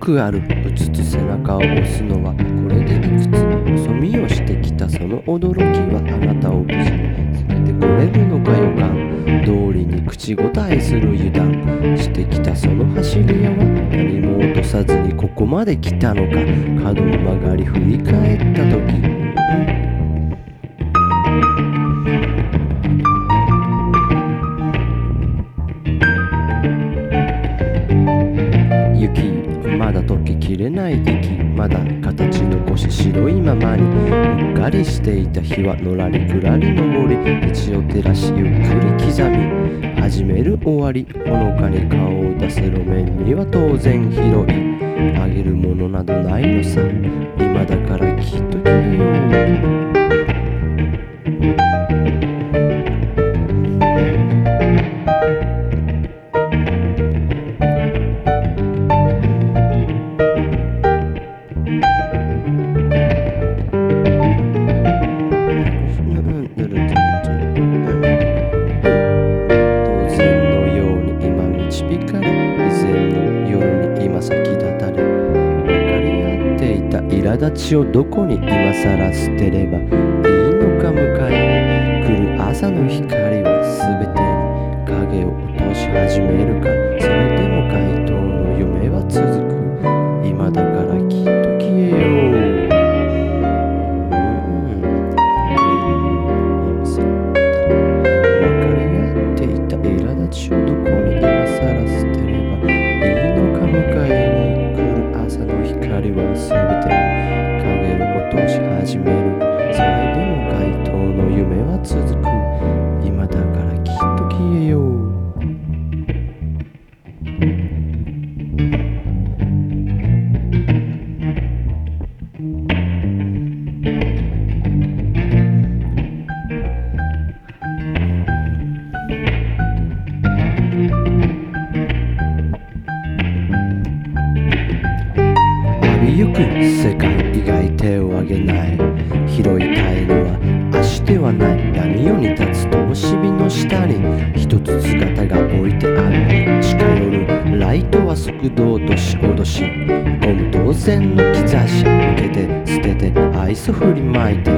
くあるうつつ背中を押すのはこれでいくつ細身をしてきたその驚きはあなたを無事に連れてこれるのか予感通りに口答えする油断。してきたその走り屋は何も落とさずにここまで来たのか。角を曲がり振り返ったまだ形残し白いままにうっかりしていた日はのらりくらり登り道を照らしゆっくり刻み。始める終わり。ほのかに顔を出せ路面には当然広い。あげるものなどないのさ。今だからきっと消えよう。苛立ちをどこに今更捨てればいいのか迎えに来る朝の光は全てに影を落とし始めるからとし始める。それでも街灯の夢は続く。世界以外手を挙げない広いタイルは足ではない闇夜に立つ灯火の下に一つ姿が置い。てある近寄るライトは速度落とし脅しゴム当然の兆し受けて捨ててアイス振りまいて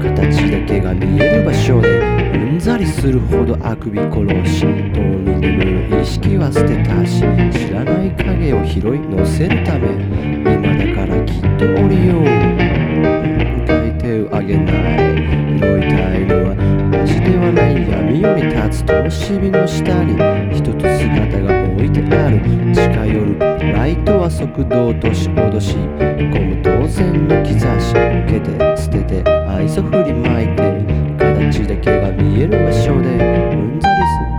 形だけが見える場所でうんざりするほどあくび殺し塔に眠る。意識は捨てたし知らない影を拾い乗せるため。りよう書いてあげない。広いタイルは足ではない闇夜に立つ灯火の下に一つ姿が置いてある近寄るライトは速度落とし脅し。ゴム当然の兆し。受けて捨てて愛想振りまいて形だけが見える場所でうんざりすな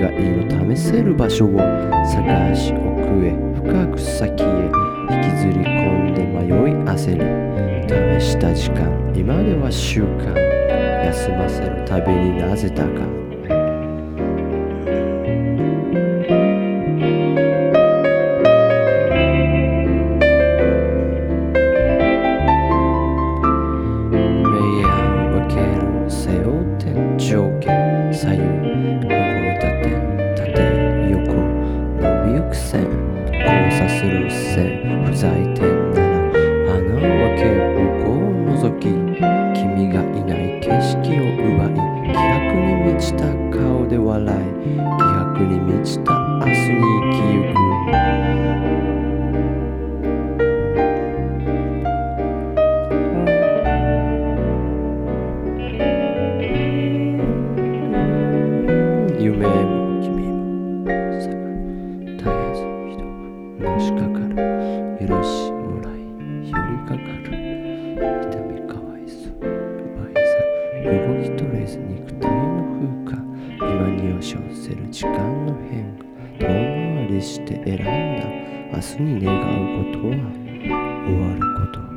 そこ以外の試せる場所を探し奥へ深く先へ引きずり込んで迷い焦り試した時間今では習慣休ませるたびになぜだか。明暗分ける背負って上下左右 Say, whose I のしかかる。許しもらい寄りかかる。痛みかわいそう奪いさ動き取れず肉体の風化今に押し寄せる。時間の変化遠回りして選んだ明日に願うことは終わる。こと